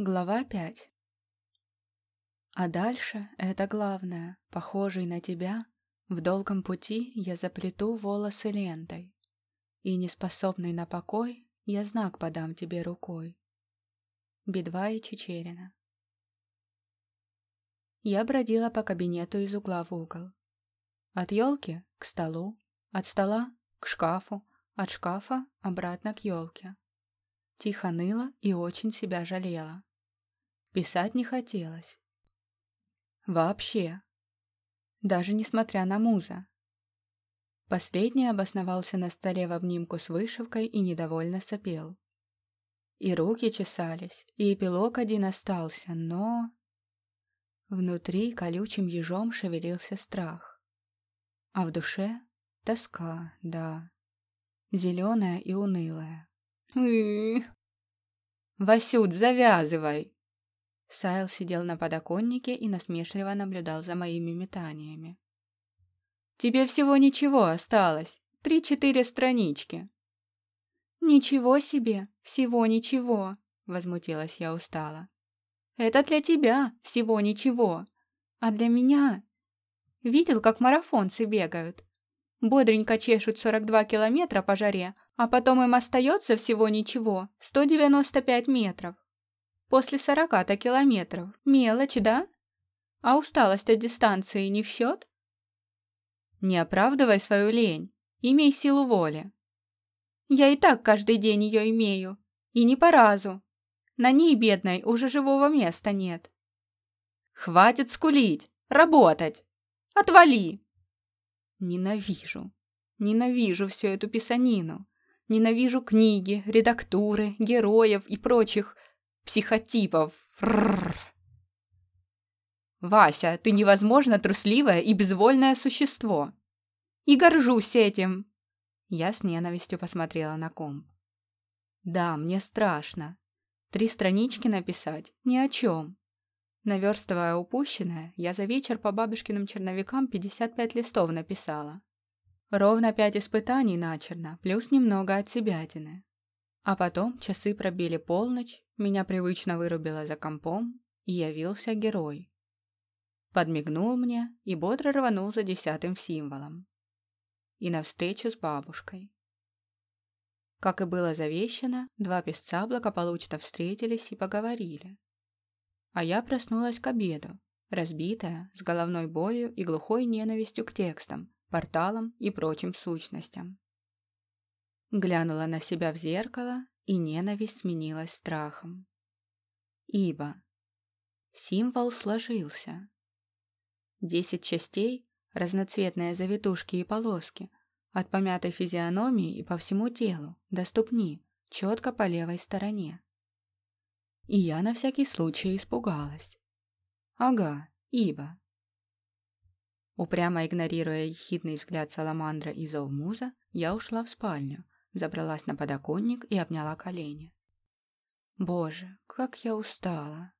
Глава 5 А дальше это главное. Похожий на тебя, в долгом пути я заплету волосы лентой. И неспособный на покой, я знак подам тебе рукой. Бедва и Чечерина Я бродила по кабинету из угла в угол. От елки к столу, от стола к шкафу, от шкафа обратно к елке. Тихо ныла и очень себя жалела. Писать не хотелось. Вообще. Даже несмотря на муза. Последний обосновался на столе в обнимку с вышивкой и недовольно сопел. И руки чесались, и эпилог один остался, но... Внутри колючим ежом шевелился страх. А в душе — тоска, да. Зеленая и унылая. «Васют, завязывай!» Сайл сидел на подоконнике и насмешливо наблюдал за моими метаниями. «Тебе всего ничего осталось. Три-четыре странички». «Ничего себе! Всего ничего!» — возмутилась я устало. «Это для тебя всего ничего. А для меня...» Видел, как марафонцы бегают? Бодренько чешут 42 километра по жаре, а потом им остается всего ничего, 195 метров. После сорока-то километров. Мелочь, да? А усталость от дистанции не в счет? Не оправдывай свою лень. Имей силу воли. Я и так каждый день ее имею. И не по разу. На ней, бедной, уже живого места нет. Хватит скулить! Работать! Отвали! Ненавижу. Ненавижу всю эту писанину. Ненавижу книги, редактуры, героев и прочих психотипов. Вася, ты невозможно трусливое и безвольное существо. И горжусь этим. Я с ненавистью посмотрела на комп. Да, мне страшно. Три странички написать ни о чем. Наверстывая упущенное, я за вечер по бабушкиным черновикам 55 листов написала. Ровно пять испытаний начерно, плюс немного от себятины. А потом часы пробили полночь, меня привычно вырубило за компом, и явился герой. Подмигнул мне и бодро рванул за десятым символом. И навстречу с бабушкой. Как и было завещано, два песца благополучно встретились и поговорили. А я проснулась к обеду, разбитая, с головной болью и глухой ненавистью к текстам, порталам и прочим сущностям. Глянула на себя в зеркало, и ненависть сменилась страхом. Ибо символ сложился. Десять частей, разноцветные завитушки и полоски, от помятой физиономии и по всему телу, до ступни, четко по левой стороне. И я на всякий случай испугалась. Ага, ибо. Упрямо игнорируя ехидный взгляд Саламандра и Зоумуза, я ушла в спальню, забралась на подоконник и обняла колени. Боже, как я устала!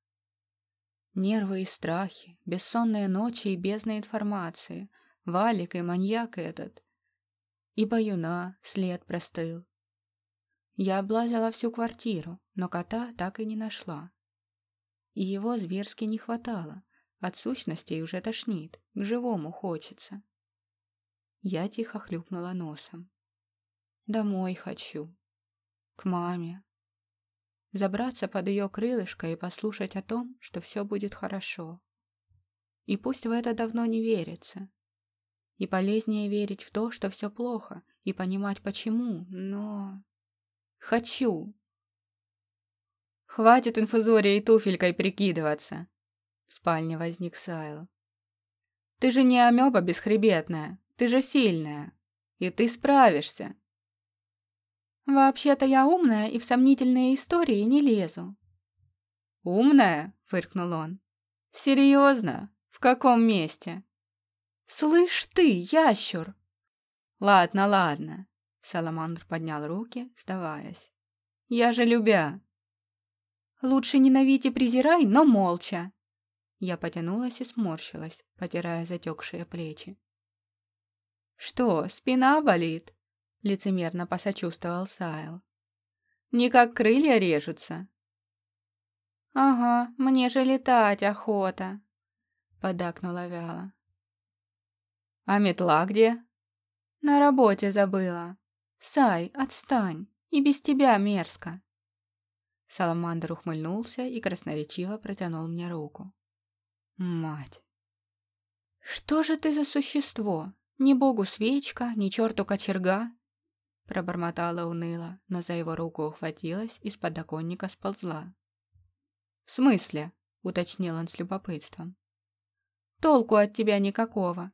Нервы и страхи, бессонные ночи и бездна информации, валик и маньяк этот. И баюна след простыл. Я облазила всю квартиру, но кота так и не нашла. И его зверски не хватало, от сущностей уже тошнит, к живому хочется. Я тихо хлюпнула носом. Домой хочу. К маме. Забраться под ее крылышко и послушать о том, что все будет хорошо. И пусть в это давно не верится. И полезнее верить в то, что все плохо, и понимать почему, но... Хочу. Хватит инфузорией туфелькой прикидываться. В спальне возник Сайл. Ты же не амеба бесхребетная, ты же сильная. И ты справишься. «Вообще-то я умная и в сомнительные истории не лезу». «Умная?» — фыркнул он. «Серьезно? В каком месте?» «Слышь ты, ящур!» «Ладно, ладно», — Саламандр поднял руки, сдаваясь. «Я же любя». «Лучше ненавидь и презирай, но молча». Я потянулась и сморщилась, потирая затекшие плечи. «Что, спина болит?» Лицемерно посочувствовал Сайл. «Не как крылья режутся». «Ага, мне же летать охота», — подакнула вяло. «А метла где?» «На работе забыла. Сай, отстань, и без тебя мерзко». Саламандр ухмыльнулся и красноречиво протянул мне руку. «Мать!» «Что же ты за существо? Ни богу свечка, ни черту кочерга?» Пробормотала уныло, но за его руку ухватилась и с подоконника сползла. «В смысле?» — уточнил он с любопытством. «Толку от тебя никакого.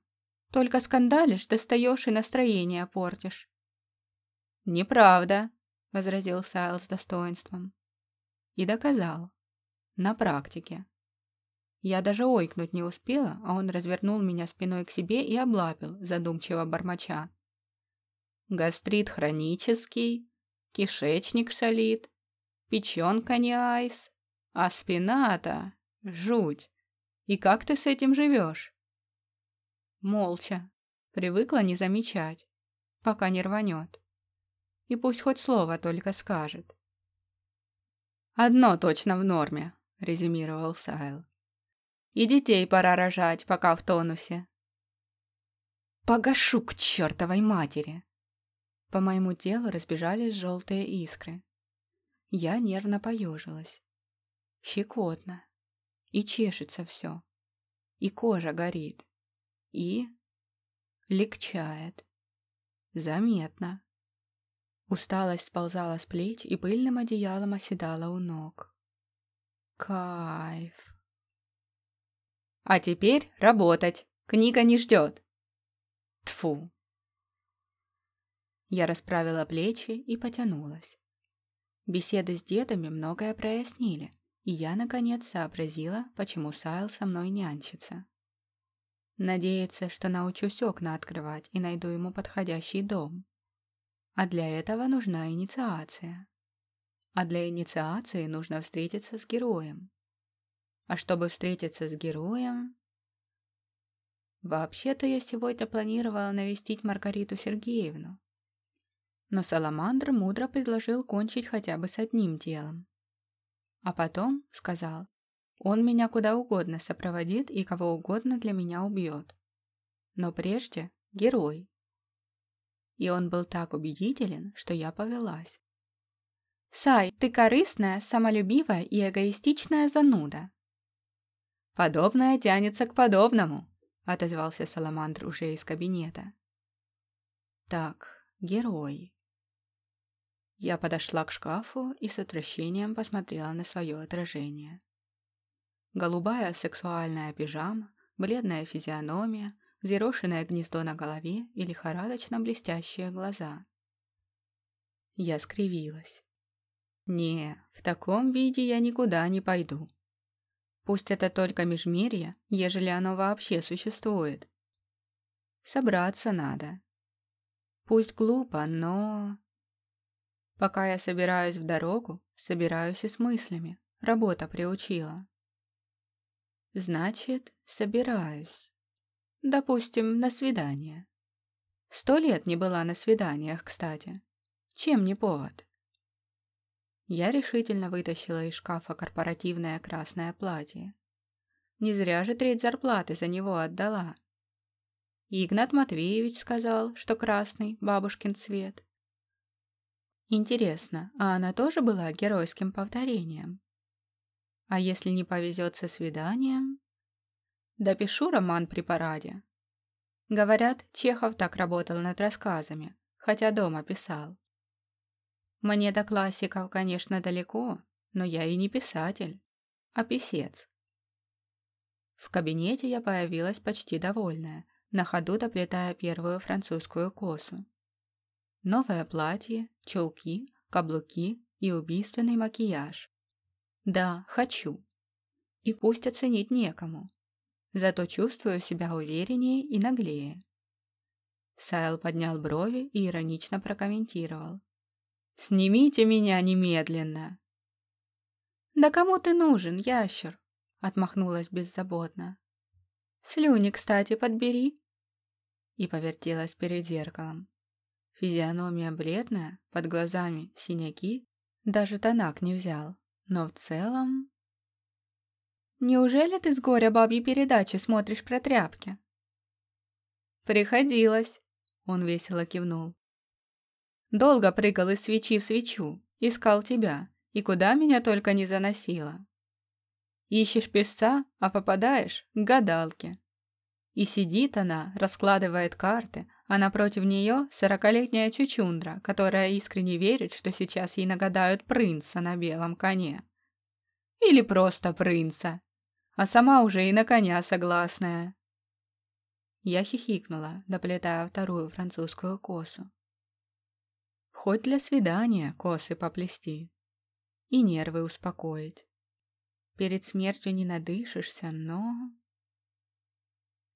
Только скандалишь, достаешь и настроение портишь». «Неправда», — возразил Сайл с достоинством. И доказал. На практике. Я даже ойкнуть не успела, а он развернул меня спиной к себе и облапил, задумчиво бормоча. Гастрит хронический, кишечник шалит, печенка не айс, а спина-то жуть. И как ты с этим живешь? Молча. Привыкла не замечать, пока не рванет. И пусть хоть слово только скажет. «Одно точно в норме», — резюмировал Сайл. И детей пора рожать, пока в тонусе. Погашу к чертовой матери! По моему телу разбежались желтые искры. Я нервно поежилась. Щекотно. И чешется все. И кожа горит. И... легчает. Заметно. Усталость сползала с плеч и пыльным одеялом оседала у ног. Кайф. А теперь работать. Книга не ждет. Тфу. Я расправила плечи и потянулась. Беседы с дедами многое прояснили, и я, наконец, сообразила, почему Сайл со мной нянчится. Надеется, что научусь окна открывать и найду ему подходящий дом. А для этого нужна инициация. А для инициации нужно встретиться с героем. А чтобы встретиться с героем... Вообще-то я сегодня планировала навестить Маргариту Сергеевну. Но Саламандр мудро предложил кончить хотя бы с одним делом. А потом сказал, он меня куда угодно сопроводит и кого угодно для меня убьет. Но прежде герой. И он был так убедителен, что я повелась. «Сай, ты корыстная, самолюбивая и эгоистичная зануда. «Подобное тянется к подобному», — отозвался Саламандр уже из кабинета. «Так, герой». Я подошла к шкафу и с отвращением посмотрела на свое отражение. Голубая сексуальная пижама, бледная физиономия, взъерошенное гнездо на голове и лихорадочно блестящие глаза. Я скривилась. «Не, в таком виде я никуда не пойду. Пусть это только межмирье, ежели оно вообще существует. Собраться надо. Пусть глупо, но... Пока я собираюсь в дорогу, собираюсь и с мыслями. Работа приучила. Значит, собираюсь. Допустим, на свидание. Сто лет не была на свиданиях, кстати. Чем не повод? Я решительно вытащила из шкафа корпоративное красное платье. Не зря же треть зарплаты за него отдала. Игнат Матвеевич сказал, что красный – бабушкин цвет. Интересно, а она тоже была геройским повторением? А если не повезет со свиданием? Допишу роман при параде. Говорят, Чехов так работал над рассказами, хотя дома писал. Мне до классиков, конечно, далеко, но я и не писатель, а писец. В кабинете я появилась почти довольная, на ходу доплетая первую французскую косу. Новое платье, чулки, каблуки и убийственный макияж. Да, хочу. И пусть оценить некому. Зато чувствую себя увереннее и наглее. Сайл поднял брови и иронично прокомментировал. Снимите меня немедленно!» «Да кому ты нужен, ящер?» — отмахнулась беззаботно. «Слюни, кстати, подбери!» И повертелась перед зеркалом. Физиономия бледная, под глазами синяки, даже тонак не взял, но в целом... Неужели ты с горя бабьей передачи смотришь про тряпки?» «Приходилось», — он весело кивнул. «Долго прыгал из свечи в свечу, искал тебя, и куда меня только не заносило. Ищешь песца, а попадаешь к гадалке. И сидит она, раскладывает карты, а напротив нее сорокалетняя чучундра, которая искренне верит, что сейчас ей нагадают принца на белом коне. Или просто принца. А сама уже и на коня согласная. Я хихикнула, доплетая вторую французскую косу. Хоть для свидания косы поплести. И нервы успокоить. Перед смертью не надышишься, но...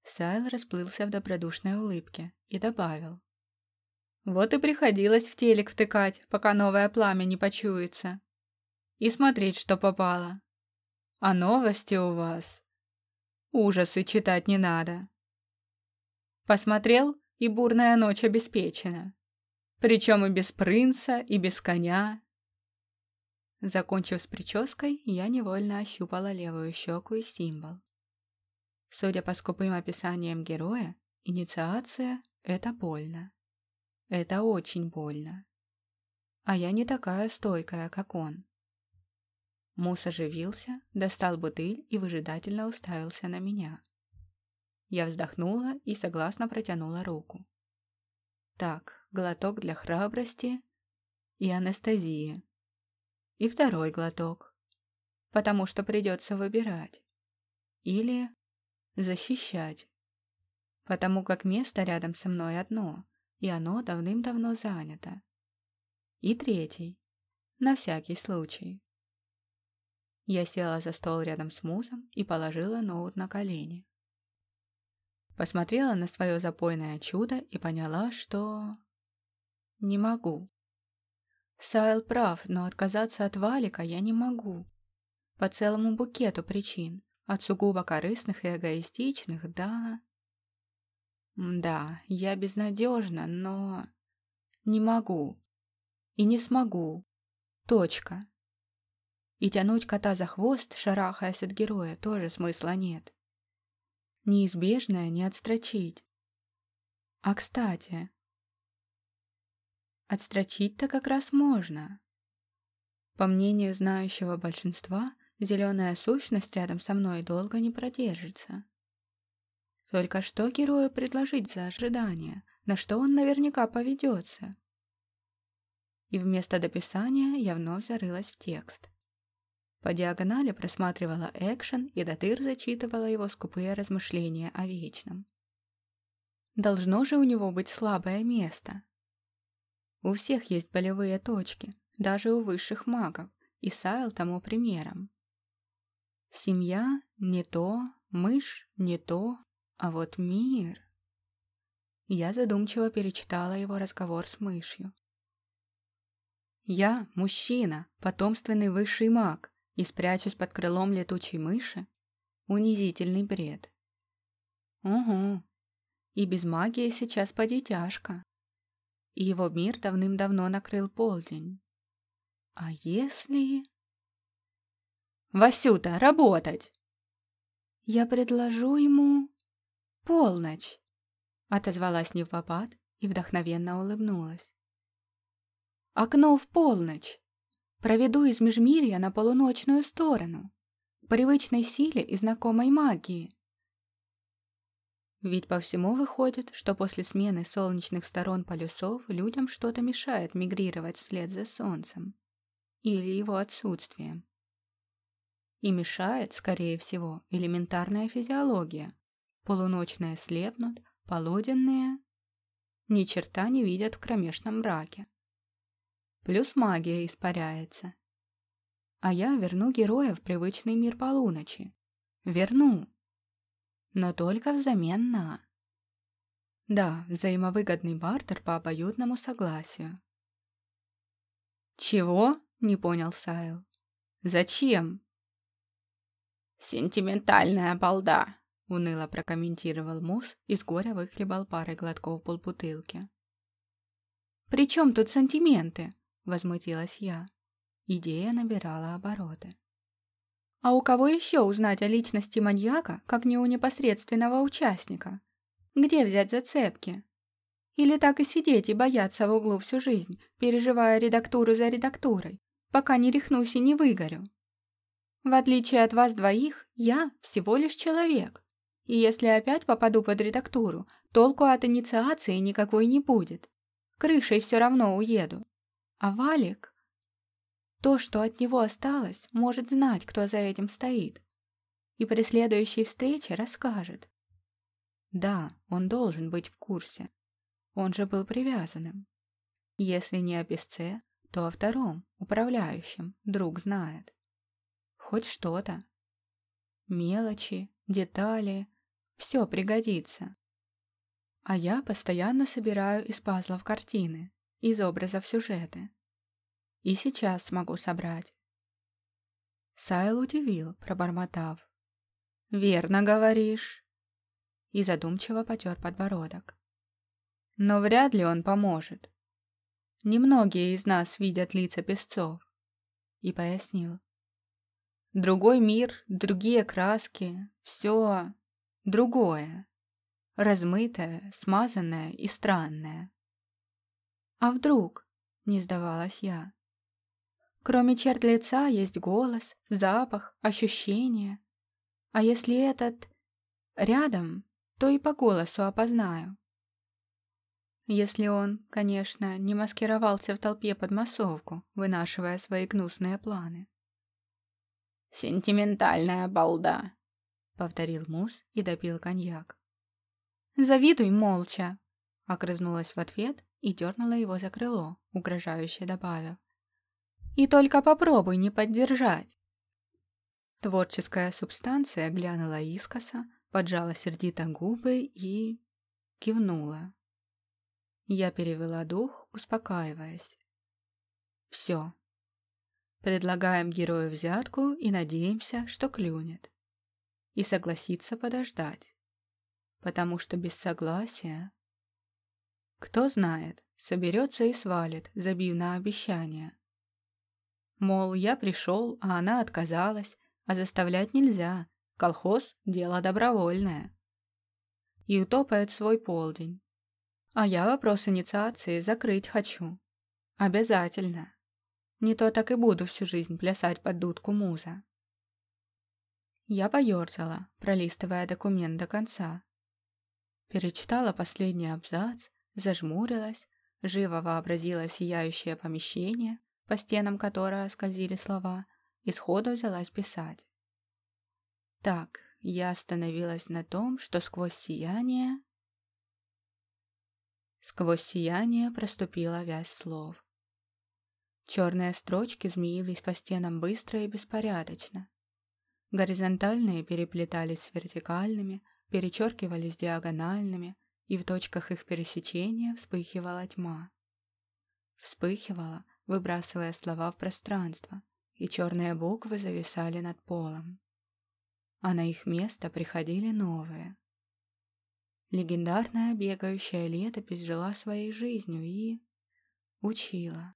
Сайл расплылся в добродушной улыбке и добавил. Вот и приходилось в телек втыкать, пока новое пламя не почуется. И смотреть, что попало. А новости у вас... Ужасы читать не надо. Посмотрел, и бурная ночь обеспечена. Причем и без принца, и без коня. Закончив с прической, я невольно ощупала левую щеку и символ. Судя по скупым описаниям героя, инициация — это больно. Это очень больно. А я не такая стойкая, как он. Мус оживился, достал бутыль и выжидательно уставился на меня. Я вздохнула и согласно протянула руку. Так, глоток для храбрости и анестезии. И второй глоток, потому что придется выбирать. Или защищать. Потому как место рядом со мной одно, и оно давным-давно занято. И третий. На всякий случай. Я села за стол рядом с музом и положила ноут на колени. Посмотрела на свое запойное чудо и поняла, что... Не могу. Сайл прав, но отказаться от Валика я не могу. По целому букету причин. От сугубо корыстных и эгоистичных да, Да, я безнадежна, но... Не могу. И не смогу. Точка. И тянуть кота за хвост, шарахаясь от героя, тоже смысла нет. Неизбежное не отстрочить. А кстати... Отстрочить-то как раз можно. По мнению знающего большинства, Зеленая сущность рядом со мной долго не продержится. Только что герою предложить за ожидание, на что он наверняка поведется? И вместо дописания я вновь зарылась в текст. По диагонали просматривала экшен, и Датыр зачитывала его скупые размышления о вечном. Должно же у него быть слабое место. У всех есть болевые точки, даже у высших магов, и Сайл тому примером. Семья не то, мышь не то, а вот мир... Я задумчиво перечитала его разговор с мышью. Я мужчина, потомственный высший маг, и спрячусь под крылом летучей мыши? Унизительный бред. Угу. И без магии сейчас поди тяжко. И его мир давным-давно накрыл полдень. А если... Васюта, работать!» «Я предложу ему полночь», — отозвалась не в попад и вдохновенно улыбнулась. «Окно в полночь. Проведу из межмирья на полуночную сторону, привычной силе и знакомой магии». Ведь по всему выходит, что после смены солнечных сторон полюсов людям что-то мешает мигрировать вслед за солнцем. Или его отсутствием. И мешает, скорее всего, элементарная физиология. Полуночные слепнут, полуденные ни черта не видят в кромешном мраке. Плюс магия испаряется. А я верну героя в привычный мир полуночи. Верну. Но только взамен на... Да, взаимовыгодный бартер по обоюдному согласию. «Чего?» — не понял Сайл. «Зачем?» «Сентиментальная балда», — уныло прокомментировал Мус и с горя выхлебал парой глотков полбутылки. «При чем тут сантименты?» — возмутилась я. Идея набирала обороты. А у кого еще узнать о личности маньяка, как не у непосредственного участника? Где взять зацепки? Или так и сидеть и бояться в углу всю жизнь, переживая редактуру за редактурой, пока не рехнусь и не выгорю? В отличие от вас двоих, я всего лишь человек. И если опять попаду под редактуру, толку от инициации никакой не будет. Крышей все равно уеду. А Валик... То, что от него осталось, может знать, кто за этим стоит. И при следующей встрече расскажет. Да, он должен быть в курсе. Он же был привязанным. Если не о песце, то о втором, управляющем, друг знает. Хоть что-то. Мелочи, детали, все пригодится. А я постоянно собираю из пазлов картины, из образов сюжеты. И сейчас смогу собрать. Сайл удивил, пробормотав. «Верно говоришь». И задумчиво потер подбородок. Но вряд ли он поможет. Немногие из нас видят лица песцов. И пояснил. Другой мир, другие краски, все другое. Размытое, смазанное и странное. А вдруг? Не сдавалась я. Кроме черт лица есть голос, запах, ощущения. А если этот рядом, то и по голосу опознаю. Если он, конечно, не маскировался в толпе под массовку, вынашивая свои гнусные планы. «Сентиментальная балда», — повторил Мус и допил коньяк. «Завидуй молча», — окрызнулась в ответ и дернула его за крыло, угрожающе добавив. «И только попробуй не поддержать». Творческая субстанция глянула искоса, поджала сердито губы и... кивнула. Я перевела дух, успокаиваясь. Все. Предлагаем герою взятку и надеемся, что клюнет. И согласится подождать. Потому что без согласия... Кто знает, соберется и свалит, забив на обещание. Мол, я пришел, а она отказалась, а заставлять нельзя, колхоз – дело добровольное. И утопает свой полдень, а я вопрос инициации закрыть хочу. Обязательно. Не то так и буду всю жизнь плясать под дудку муза. Я поерзала, пролистывая документ до конца. Перечитала последний абзац, зажмурилась, живо вообразила сияющее помещение, по стенам которого скользили слова, и сходу взялась писать. Так, я остановилась на том, что сквозь сияние Сквозь сияние проступила вязь слов. Черные строчки змеились по стенам быстро и беспорядочно. Горизонтальные переплетались с вертикальными, перечеркивались диагональными, и в точках их пересечения вспыхивала тьма. Вспыхивала, выбрасывая слова в пространство, и черные буквы зависали над полом. А на их место приходили новые. Легендарная бегающая летопись жила своей жизнью и... учила.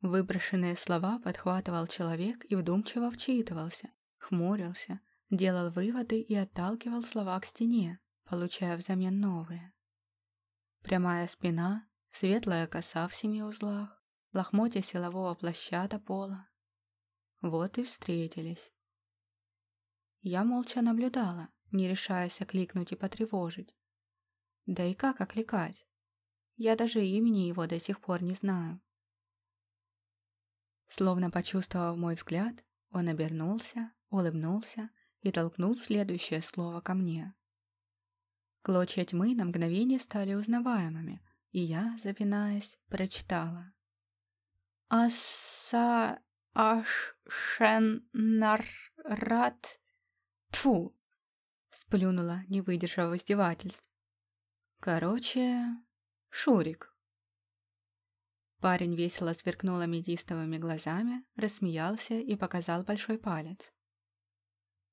Выброшенные слова подхватывал человек и вдумчиво вчитывался, хмурился, делал выводы и отталкивал слова к стене, получая взамен новые. Прямая спина, светлая коса в семи узлах, лохмотья силового плаща до пола. Вот и встретились. Я молча наблюдала, не решаясь окликнуть и потревожить. Да и как окликать? Я даже имени его до сих пор не знаю. Словно почувствовав мой взгляд, он обернулся, улыбнулся и толкнул следующее слово ко мне. Клочья тьмы на мгновение стали узнаваемыми, и я, запинаясь, прочитала. «Аса... аш... шен... нар... рат... Тфу! Сплюнула, не выдержав издевательств. Короче, Шурик. Парень весело сверкнул аметистовыми глазами, рассмеялся и показал большой палец.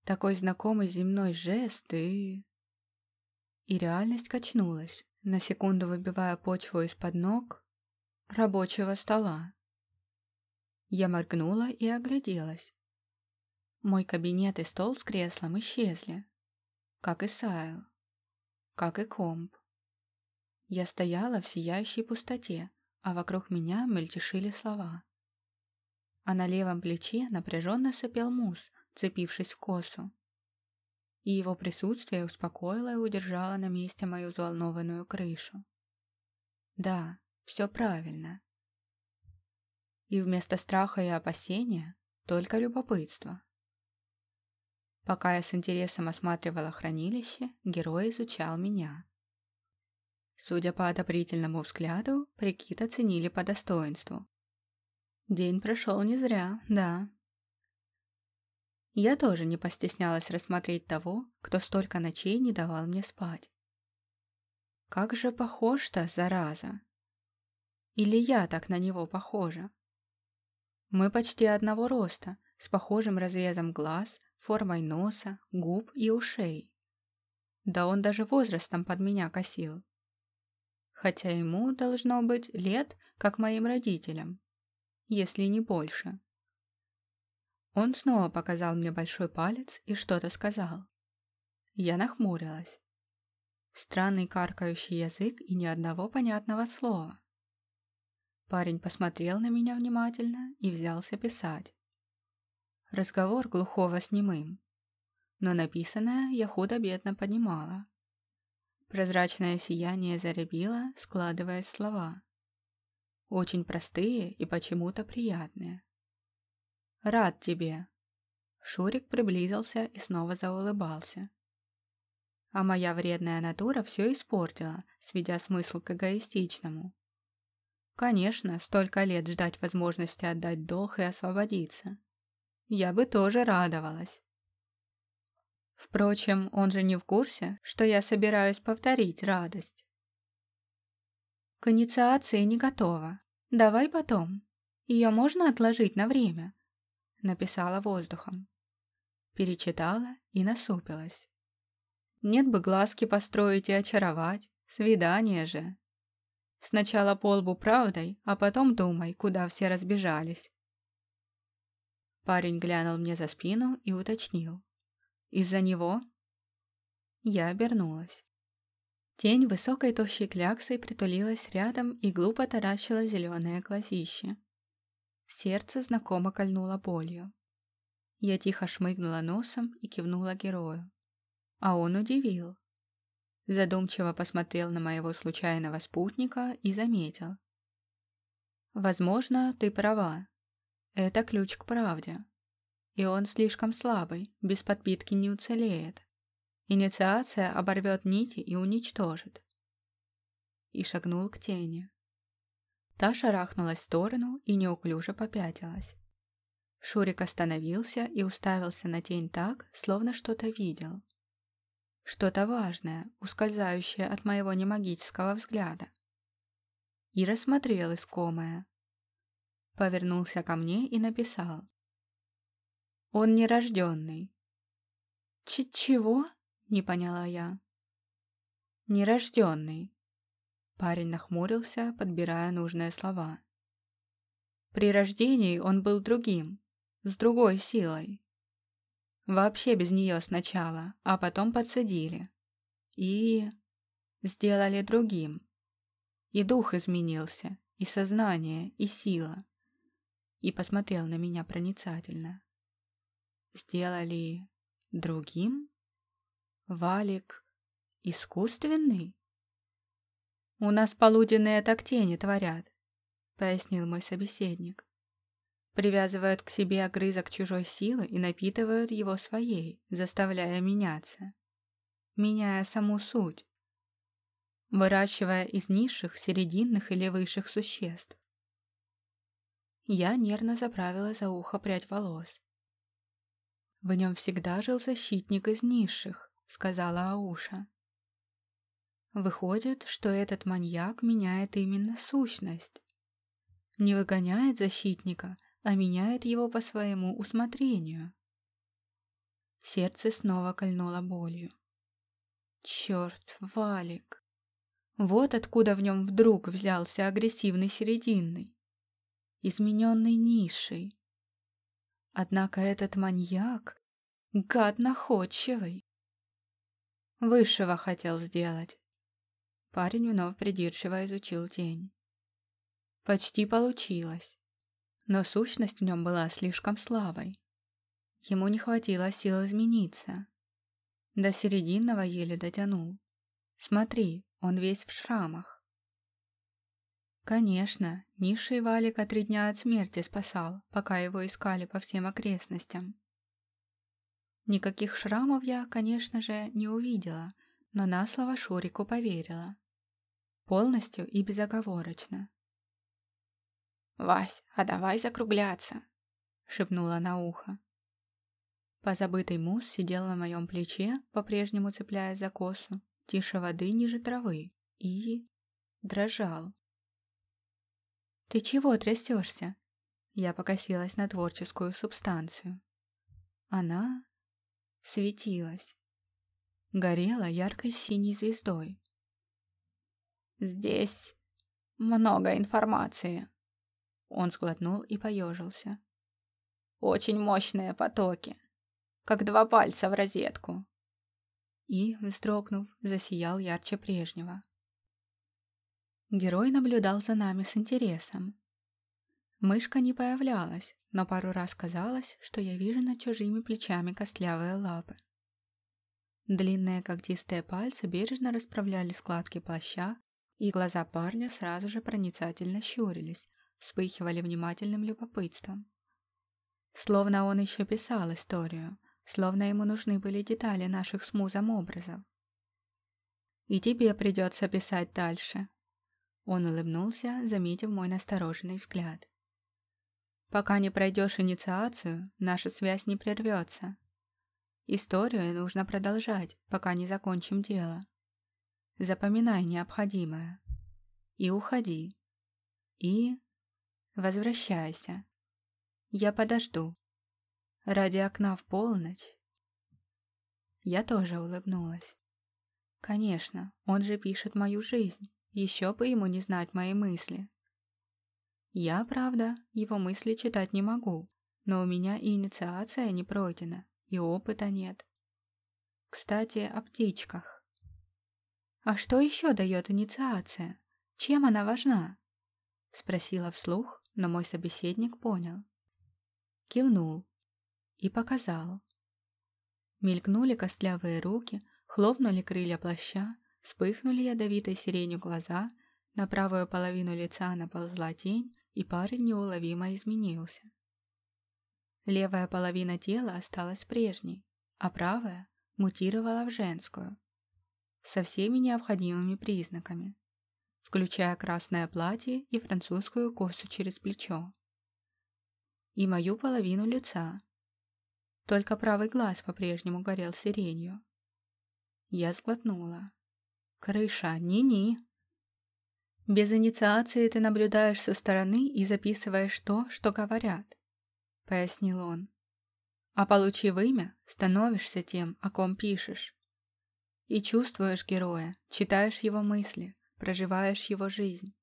Такой знакомый земной жест и... И реальность качнулась, на секунду выбивая почву из-под ног рабочего стола. Я моргнула и огляделась. Мой кабинет и стол с креслом исчезли. Как и Сайл. Как и комп. Я стояла в сияющей пустоте, а вокруг меня мельтешили слова. А на левом плече напряженно сопел мус, цепившись в косу. И его присутствие успокоило и удержало на месте мою взволнованную крышу. Да, все правильно. И вместо страха и опасения только любопытство. Пока я с интересом осматривала хранилище, герой изучал меня. Судя по одобрительному взгляду, прикид оценили по достоинству. День прошел не зря, да. Я тоже не постеснялась рассмотреть того, кто столько ночей не давал мне спать. Как же похож-то, зараза! Или я так на него похожа? Мы почти одного роста, с похожим разрезом глаз, формой носа, губ и ушей. Да он даже возрастом под меня косил. Хотя ему должно быть лет, как моим родителям, если не больше. Он снова показал мне большой палец и что-то сказал. Я нахмурилась. Странный каркающий язык и ни одного понятного слова. Парень посмотрел на меня внимательно и взялся писать. Разговор глухого с немым. Но написанное я худо-бедно понимала. Прозрачное сияние заребило, складываясь слова. Очень простые и почему-то приятные. «Рад тебе!» Шурик приблизился и снова заулыбался. А моя вредная натура все испортила, сведя смысл к эгоистичному. Конечно, столько лет ждать возможности отдать долг и освободиться. Я бы тоже радовалась. Впрочем, он же не в курсе, что я собираюсь повторить радость. К инициации не готова. Давай потом. Ее можно отложить на время. Написала воздухом. Перечитала и насупилась. Нет бы глазки построить и очаровать. Свидание же. Сначала по лбу правдой, а потом думай, куда все разбежались. Парень глянул мне за спину и уточнил. «Из-за него?» Я обернулась. Тень высокой тощей кляксой притулилась рядом и глупо таращила зеленое глазище. Сердце знакомо кольнуло болью. Я тихо шмыгнула носом и кивнула герою. А он удивил. Задумчиво посмотрел на моего случайного спутника и заметил. «Возможно, ты права. Это ключ к правде. И он слишком слабый, без подпитки не уцелеет. Инициация оборвет нити и уничтожит». И шагнул к тени. Та шарахнулась в сторону и неуклюже попятилась. Шурик остановился и уставился на тень так, словно что-то видел. Что-то важное, ускользающее от моего немагического взгляда. И рассмотрел искомое. Повернулся ко мне и написал. Он нерожденный. Ч чего? Не поняла я. Нерожденный. Парень нахмурился, подбирая нужные слова. При рождении он был другим, с другой силой. Вообще без нее сначала, а потом подсадили. И... сделали другим. И дух изменился, и сознание, и сила. И посмотрел на меня проницательно. Сделали другим? Валик искусственный? У нас полуденные так тени творят, пояснил мой собеседник привязывают к себе огрызок чужой силы и напитывают его своей, заставляя меняться. Меняя саму суть. Выращивая из низших, серединных или высших существ. Я нервно заправила за ухо прядь волос. «В нем всегда жил защитник из низших», — сказала Ауша. Выходит, что этот маньяк меняет именно сущность. Не выгоняет защитника, а меняет его по своему усмотрению. Сердце снова кольнуло болью. Черт, Валик! Вот откуда в нем вдруг взялся агрессивный серединный, измененный нишей. Однако этот маньяк — гад находчивый. Высшего хотел сделать. Парень вновь придирчиво изучил тень. Почти получилось. Но сущность в нем была слишком слабой. Ему не хватило сил измениться. До серединного еле дотянул. Смотри, он весь в шрамах. Конечно, низший Валика три дня от смерти спасал, пока его искали по всем окрестностям. Никаких шрамов я, конечно же, не увидела, но на слово Шурику поверила. Полностью и безоговорочно. «Вась, а давай закругляться!» — шепнула на ухо. Позабытый мусс сидел на моем плече, по-прежнему цепляясь за косу, тише воды ниже травы, и... дрожал. «Ты чего трясешься?» Я покосилась на творческую субстанцию. Она светилась. Горела яркой синей звездой. «Здесь много информации», он сглотнул и поежился. «Очень мощные потоки, как два пальца в розетку». И, вздрогнув, засиял ярче прежнего. Герой наблюдал за нами с интересом. Мышка не появлялась, но пару раз казалось, что я вижу над чужими плечами костлявые лапы. Длинные когтистые пальцы бережно расправляли складки плаща, и глаза парня сразу же проницательно щурились, вспыхивали внимательным любопытством. Словно он еще писал историю, словно ему нужны были детали наших с музом образов. «И тебе придется писать дальше», — он улыбнулся, заметив мой настороженный взгляд. «Пока не пройдешь инициацию, наша связь не прервется. Историю нужно продолжать, пока не закончим дело. Запоминай необходимое. И уходи. И Возвращайся. Я подожду. Ради окна в полночь. Я тоже улыбнулась. Конечно, он же пишет мою жизнь. Еще бы ему не знать мои мысли. Я, правда, его мысли читать не могу, но у меня и инициация не пройдена, и опыта нет. Кстати, о птичках. А что еще дает инициация? Чем она важна? Спросила вслух, но мой собеседник понял. Кивнул и показал. Мелькнули костлявые руки, хлопнули крылья плаща, вспыхнули ядовитой сиренью глаза, на правую половину лица наползла тень, и парень неуловимо изменился. Левая половина тела осталась прежней, а правая мутировала в женскую, со всеми необходимыми признаками включая красное платье и французскую косу через плечо. И мою половину лица. Только правый глаз по-прежнему горел сиренью. Я сглотнула. Крыша, ни-ни. Без инициации ты наблюдаешь со стороны и записываешь то, что говорят, пояснил он. А получив имя, становишься тем, о ком пишешь. И чувствуешь героя, читаешь его мысли, проживаешь его жизнь.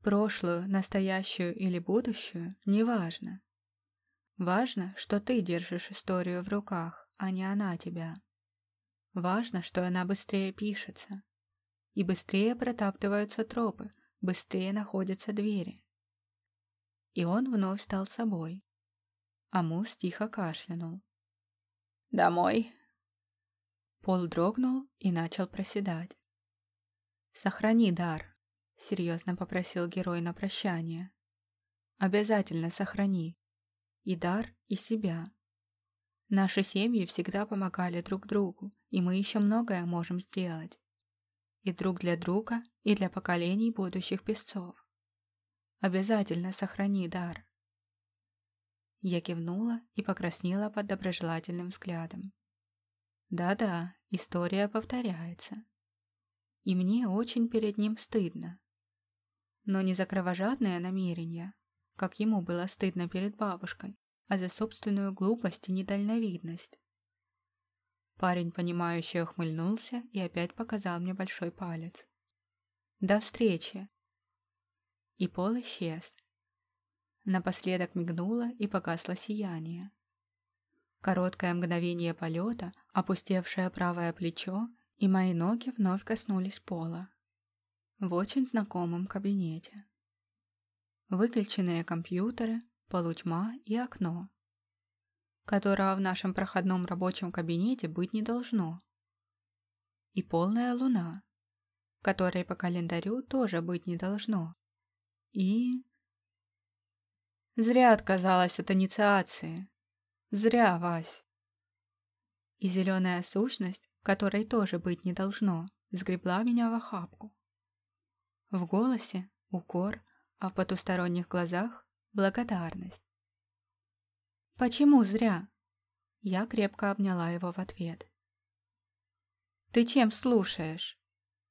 Прошлую, настоящую или будущую – неважно. Важно, что ты держишь историю в руках, а не она тебя. Важно, что она быстрее пишется. И быстрее протаптываются тропы, быстрее находятся двери. И он вновь стал собой. Амус тихо кашлянул. «Домой?» Пол дрогнул и начал проседать. «Сохрани дар», — серьезно попросил герой на прощание. «Обязательно сохрани. И дар, и себя. Наши семьи всегда помогали друг другу, и мы еще многое можем сделать. И друг для друга, и для поколений будущих песцов. Обязательно сохрани дар». Я кивнула и покраснела под доброжелательным взглядом. Да-да, история повторяется и мне очень перед ним стыдно. Но не за кровожадное намерение, как ему было стыдно перед бабушкой, а за собственную глупость и недальновидность. Парень, понимающе ухмыльнулся и опять показал мне большой палец. «До встречи!» И Пол исчез. Напоследок мигнуло и погасло сияние. Короткое мгновение полета, опустевшее правое плечо, и мои ноги вновь коснулись пола. В очень знакомом кабинете. Выключенные компьютеры, полутьма и окно, которого в нашем проходном рабочем кабинете быть не должно. И полная луна, которой по календарю тоже быть не должно. И... Зря отказалась от инициации. Зря, Вась. И зеленая сущность, которой тоже быть не должно, сгребла меня в охапку. В голосе укор, а в потусторонних глазах благодарность. «Почему зря?» Я крепко обняла его в ответ. «Ты чем слушаешь?»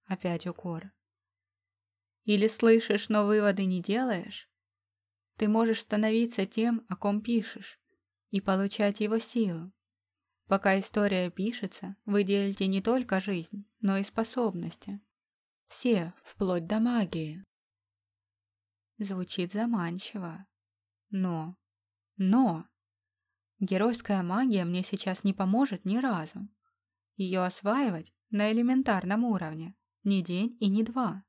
Опять укор. «Или слышишь, но выводы не делаешь?» Ты можешь становиться тем, о ком пишешь, и получать его силу. Пока история пишется, вы делите не только жизнь, но и способности. Все, вплоть до магии. Звучит заманчиво. Но... Но... Геройская магия мне сейчас не поможет ни разу. Ее осваивать на элементарном уровне. Ни день и ни два.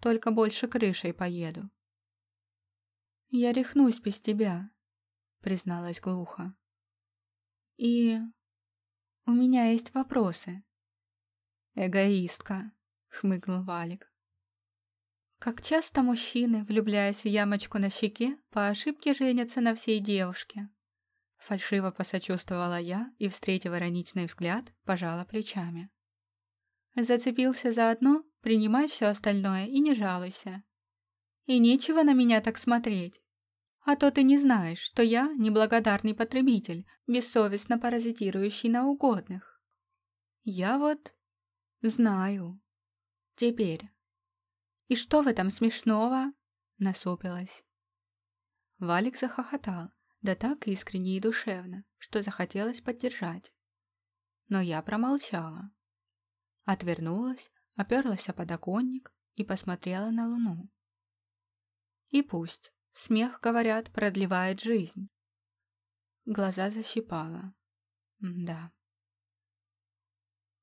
Только больше крышей поеду. «Я рехнусь без тебя», — призналась глухо. «И... у меня есть вопросы». «Эгоистка», — хмыкнул Валик. Как часто мужчины, влюбляясь в ямочку на щеке, по ошибке женятся на всей девушке. Фальшиво посочувствовала я и, встретив ироничный взгляд, пожала плечами. Зацепился за одно, принимай все остальное и не жалуйся. И нечего на меня так смотреть. А то ты не знаешь, что я неблагодарный потребитель, бессовестно паразитирующий на угодных. Я вот знаю. Теперь. И что в этом смешного? Насупилась. Валик захохотал, да так искренне и душевно, что захотелось поддержать. Но я промолчала. Отвернулась, оперлась о подоконник и посмотрела на луну. И пусть. Смех, говорят, продлевает жизнь. Глаза защипала. Да.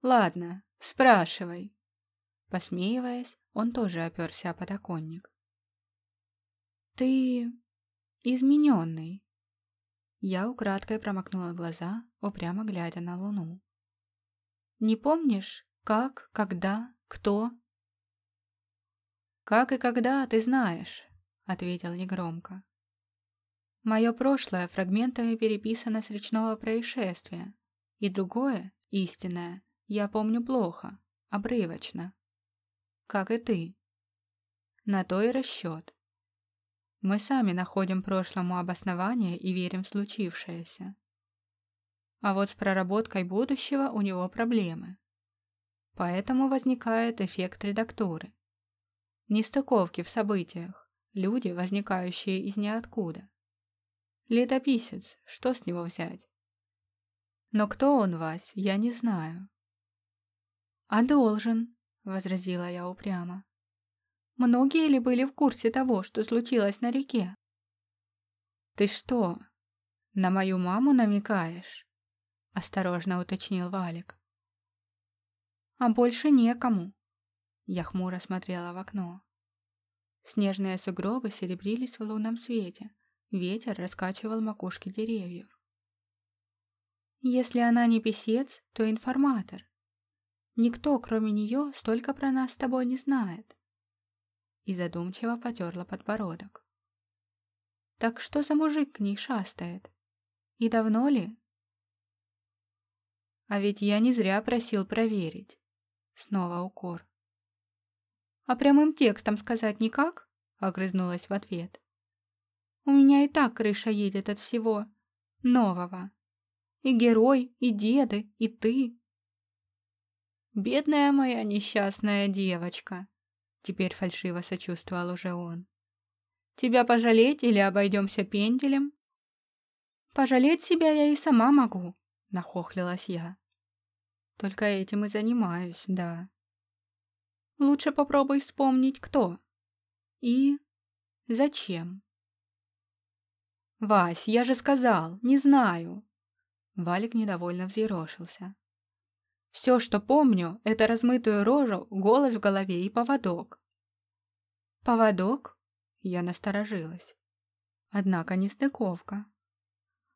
Ладно, спрашивай. Посмеиваясь, он тоже оперся о подоконник. Ты измененный. Я украдкой промокнула глаза, упрямо глядя на луну. Не помнишь, как, когда, кто? Как и когда, ты знаешь ответил негромко. Мое прошлое фрагментами переписано с речного происшествия, и другое, истинное, я помню плохо, обрывочно. Как и ты. На то и расчет. Мы сами находим прошлому обоснование и верим в случившееся. А вот с проработкой будущего у него проблемы. Поэтому возникает эффект редактуры. Нестыковки в событиях. Люди, возникающие из ниоткуда. Летописец, что с него взять? Но кто он, Вась, я не знаю. А должен, возразила я упрямо. Многие ли были в курсе того, что случилось на реке? Ты что, на мою маму намекаешь? Осторожно уточнил Валик. А больше некому. Я хмуро смотрела в окно. Снежные сугробы серебрились в лунном свете. Ветер раскачивал макушки деревьев. Если она не писец, то информатор. Никто, кроме нее, столько про нас с тобой не знает. И задумчиво потерла подбородок. Так что за мужик к ней шастает? И давно ли? А ведь я не зря просил проверить. Снова укор. А прямым текстом сказать никак?» — огрызнулась в ответ. «У меня и так крыша едет от всего нового. И герой, и деды, и ты». «Бедная моя несчастная девочка!» Теперь фальшиво сочувствовал уже он. «Тебя пожалеть или обойдемся пенделем?» «Пожалеть себя я и сама могу», — нахохлилась я. «Только этим и занимаюсь, да». Лучше попробуй вспомнить, кто. И зачем. «Вась, я же сказал, не знаю!» Валик недовольно взъерошился. «Все, что помню, это размытую рожу, голос в голове и поводок». «Поводок?» Я насторожилась. Однако не стыковка.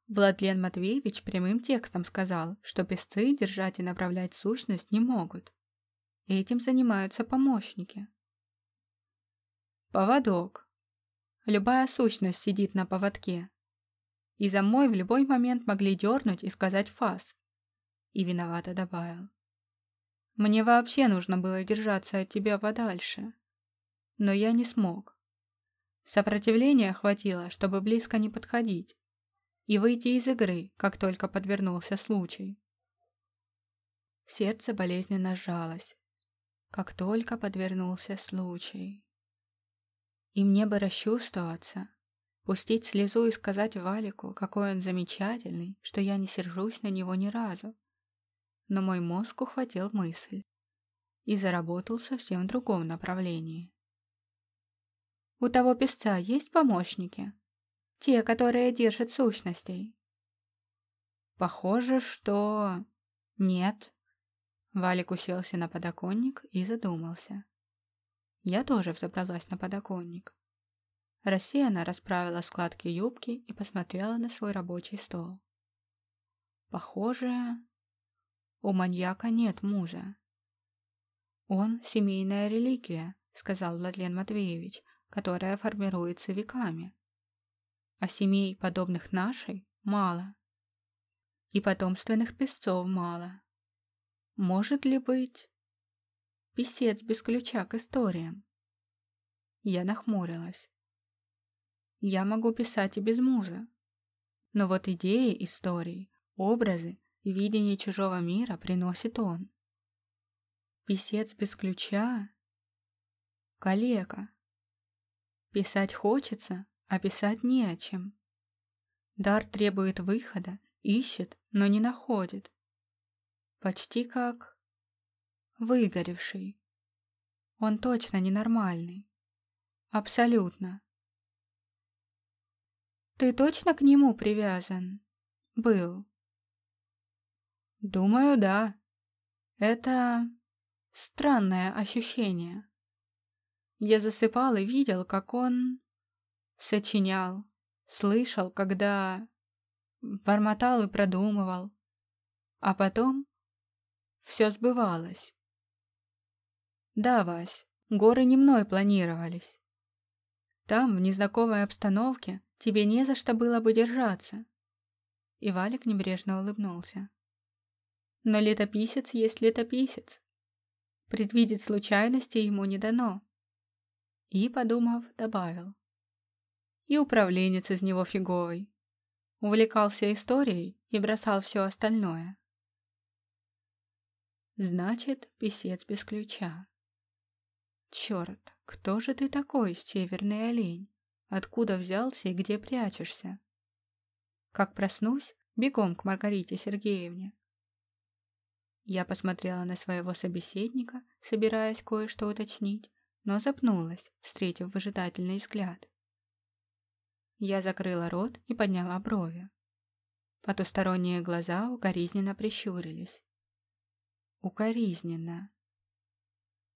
Владлен Матвеевич прямым текстом сказал, что песцы держать и направлять сущность не могут. Этим занимаются помощники. Поводок. Любая сущность сидит на поводке. И за мной в любой момент могли дернуть и сказать фас. И виновато добавил. Мне вообще нужно было держаться от тебя подальше. Но я не смог. Сопротивления хватило, чтобы близко не подходить и выйти из игры, как только подвернулся случай. Сердце болезненно сжалось, как только подвернулся случай. И мне бы расчувствоваться, пустить слезу и сказать Валику, какой он замечательный, что я не сержусь на него ни разу. Но мой мозг ухватил мысль и заработал совсем в другом направлении. У того песца есть помощники? Те, которые держат сущностей? Похоже, что... Нет. Валик уселся на подоконник и задумался. Я тоже взобралась на подоконник. Рассеянно расправила складки юбки и посмотрела на свой рабочий стол. Похоже, у маньяка нет муза. Он — семейная реликвия, сказал Владлен Матвеевич, которая формируется веками. А семей, подобных нашей, мало. И потомственных песцов мало. Может ли быть... Песец без ключа к историям? Я нахмурилась. Я могу писать и без муза. Но вот идеи историй, образы видение чужого мира приносит он. Писец без ключа — калека. Писать хочется, а писать не о чем. Дар требует выхода, ищет, но не находит. Почти как выгоревший. Он точно ненормальный. Абсолютно. Ты точно к нему привязан? Был. Думаю, да. Это странное ощущение. Я засыпал и видел, как он сочинял, слышал, когда бормотал и продумывал. А потом все сбывалось. Да, Вась, горы не мной планировались. Там, в незнакомой обстановке, тебе не за что было бы держаться. И Валик небрежно улыбнулся. Но летописец есть летописец. Предвидеть случайности ему не дано и, подумав, добавил. И управленец из него фиговый. Увлекался историей и бросал все остальное. Значит, писец без ключа. Черт, кто же ты такой, северный олень? Откуда взялся и где прячешься? Как проснусь, бегом к Маргарите Сергеевне. Я посмотрела на своего собеседника, собираясь кое-что уточнить, но запнулась, встретив выжидательный взгляд. Я закрыла рот и подняла брови. Потусторонние глаза укоризненно прищурились. Укоризненно.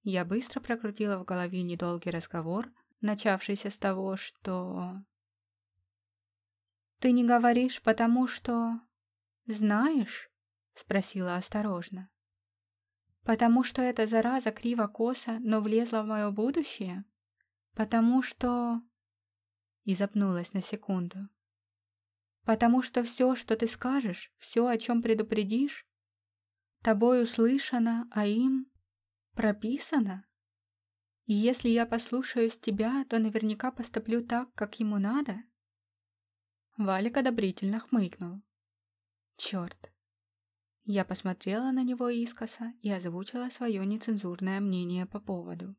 Я быстро прокрутила в голове недолгий разговор, начавшийся с того, что... «Ты не говоришь, потому что... знаешь?» — спросила осторожно. Потому что эта зараза криво-косо, но влезла в мое будущее? Потому что... И запнулась на секунду. Потому что все, что ты скажешь, все, о чем предупредишь, тобой услышано, а им прописано? И если я послушаюсь тебя, то наверняка поступлю так, как ему надо? Валик одобрительно хмыкнул. Черт, я посмотрела на него искоса и озвучила свое нецензурное мнение по поводу.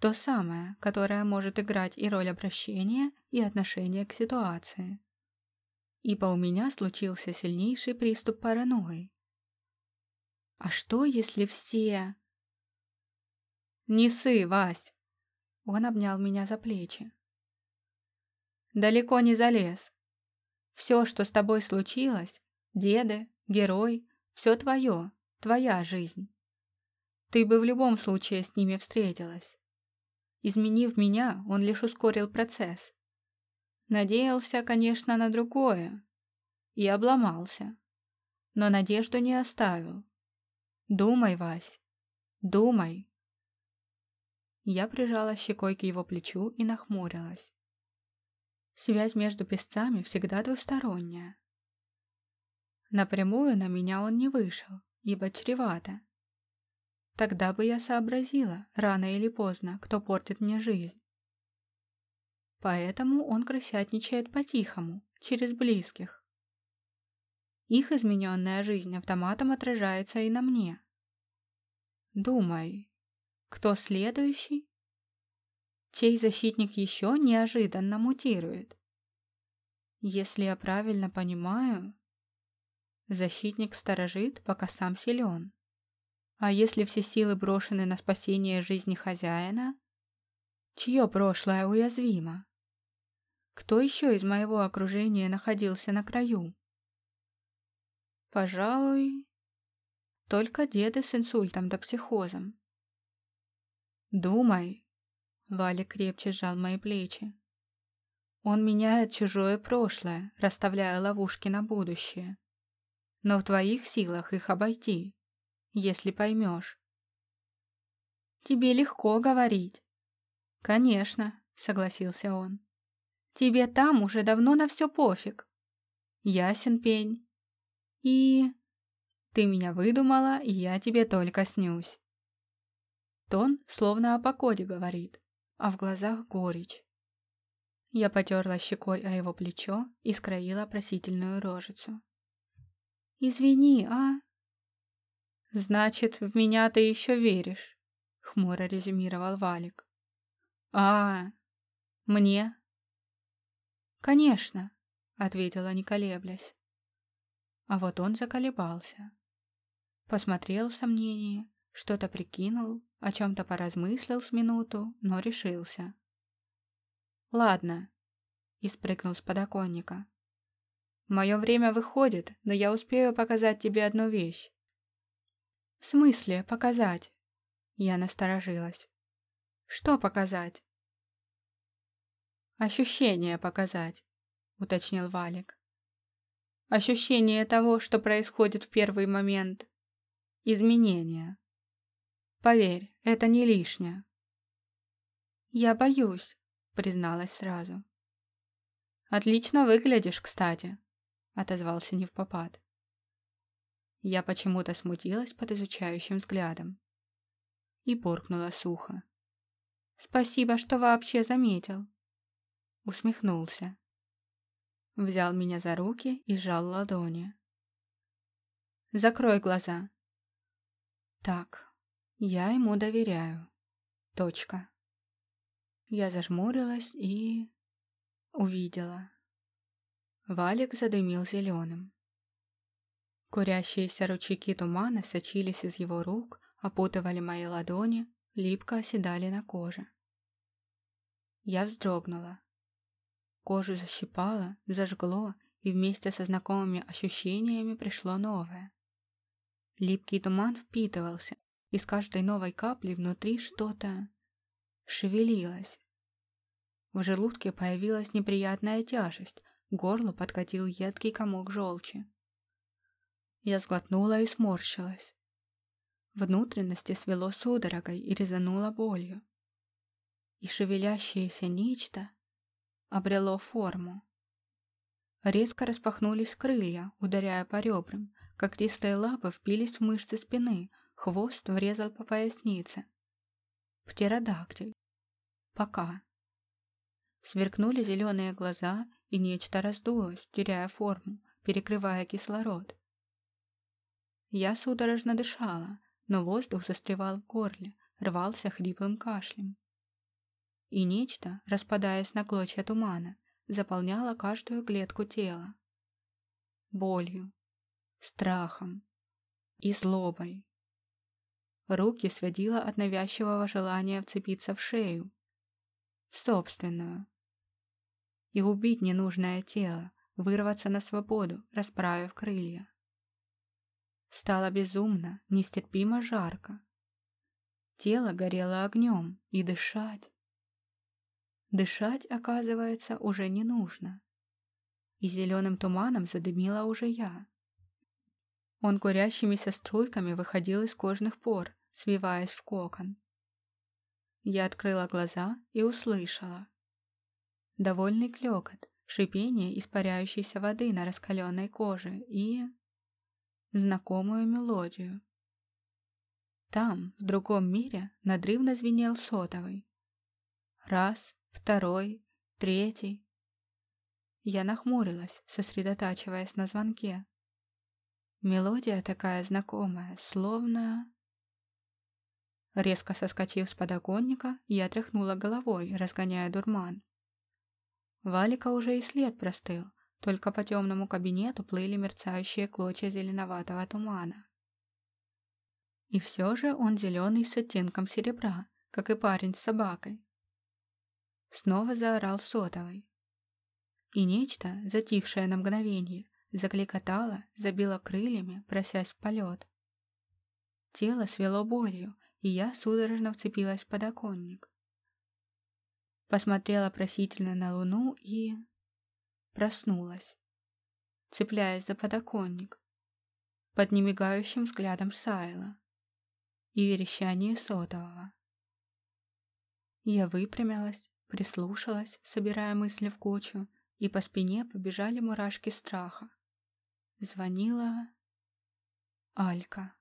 То самое, которое может играть и роль обращения, и отношения к ситуации. Ибо у меня случился сильнейший приступ паранойи. А что, если все... «Не сы, Вась!» Он обнял меня за плечи. далеко не залез. Все, что с тобой случилось, деды, герой, все твое, твоя жизнь. Ты бы в любом случае с ними встретилась. Изменив меня, он лишь ускорил процесс. Надеялся, конечно, на другое. И обломался. Но надежду не оставил. Думай, Вась, думай. Я прижала щекой к его плечу и нахмурилась. Связь между песцами всегда двусторонняя. Напрямую на меня он не вышел, ибо чревато. Тогда бы я сообразила, рано или поздно, кто портит мне жизнь. Поэтому он крысятничает по-тихому, через близких. Их измененная жизнь автоматом отражается и на мне. Думай, кто следующий? Чей защитник еще неожиданно мутирует? Если я правильно понимаю, защитник сторожит, пока сам силен. А если все силы брошены на спасение жизни хозяина, чье прошлое уязвимо? Кто еще из моего окружения находился на краю? Пожалуй, только деды с инсультом да психозом. Думай. Валя крепче сжал мои плечи. Он меняет чужое прошлое, расставляя ловушки на будущее. Но в твоих силах их обойти, если поймешь. Тебе легко говорить. Конечно, согласился он. Тебе там уже давно на все пофиг. Ясен пень. И... Ты меня выдумала, и я тебе только снюсь. Тон словно о покоде говорит, а в глазах горечь. Я потерла щекой о его плечо и скроила просительную рожицу. «Извини, а?» «Значит, в меня ты еще веришь», — хмуро резюмировал Валик. «А, мне «Конечно», — ответила, не колеблясь. А вот он заколебался. Посмотрел в сомнении, что-то прикинул, о чем-то поразмыслил с минуту, но решился. «Ладно», — и спрыгнул с подоконника. «Мое время выходит, но я успею показать тебе одну вещь». «В смысле показать?» Я насторожилась. «Что показать?» «Ощущение показать», — уточнил Валик. «Ощущение того, что происходит в первый момент. Изменения. Поверь, это не лишнее». «Я боюсь», — призналась сразу. «Отлично выглядишь, кстати», — отозвался невпопад. Я почему-то смутилась под изучающим взглядом и буркнула сухо. «Спасибо, что вообще заметил» усмехнулся. Взял меня за руки и сжал ладони. «Закрой глаза». «Так, я ему доверяю. Точка». Я зажмурилась и... увидела. Валик задымил зеленым. Курящиеся ручейки тумана сочились из его рук, опутывали мои ладони, липко оседали на коже. Я вздрогнула. Кожу защипало, зажгло, и вместе со знакомыми ощущениями пришло новое. Липкий туман впитывался, и с каждой новой каплей внутри что-то шевелилось. В желудке появилась неприятная тяжесть, горло подкатил едкий комок желчи. Я сглотнула и сморщилась. Внутренности свело судорогой и резануло болью. И шевелящееся нечто обрело форму. Резко распахнулись крылья, ударяя по ребрам, когтистые лапы впились в мышцы спины, хвост врезал по пояснице. Птеродактиль. Пока. Сверкнули зеленые глаза, и нечто раздулось, теряя форму, перекрывая кислород. Я судорожно дышала, но воздух застревал в горле, рвался хриплым кашлем и нечто, распадаясь на клочья тумана, заполняло каждую клетку тела. Болью, страхом и злобой. Руки сводило от навязчивого желания вцепиться в шею, в собственную. И убить ненужное тело, вырваться на свободу, расправив крылья. Стало безумно, нестерпимо жарко. Тело горело огнем, и дышать. Дышать, оказывается, уже не нужно. И зеленым туманом задымила уже я. Он курящимися струйками выходил из кожных пор, свиваясь в кокон. Я открыла глаза и услышала. Довольный клёкот, шипение испаряющейся воды на раскаленной коже и... знакомую мелодию. Там, в другом мире, надрывно звенел сотовый. Раз, второй, третий. Я нахмурилась, сосредотачиваясь на звонке. Мелодия такая знакомая, словно... Резко соскочив с подоконника, я тряхнула головой, разгоняя дурман. Валика уже и след простыл, только по темному кабинету плыли мерцающие клочья зеленоватого тумана. И все же он зеленый с оттенком серебра, как и парень с собакой. Снова заорал сотовый. И нечто, затихшее на мгновение, закликотало, забило крыльями, просясь в полет. Тело свело болью, и я судорожно вцепилась в подоконник. Посмотрела просительно на луну и... Проснулась, цепляясь за подоконник, под немигающим взглядом Сайла и верещание сотового. Я выпрямилась, прислушалась, собирая мысли в кучу, и по спине побежали мурашки страха. Звонила Алька.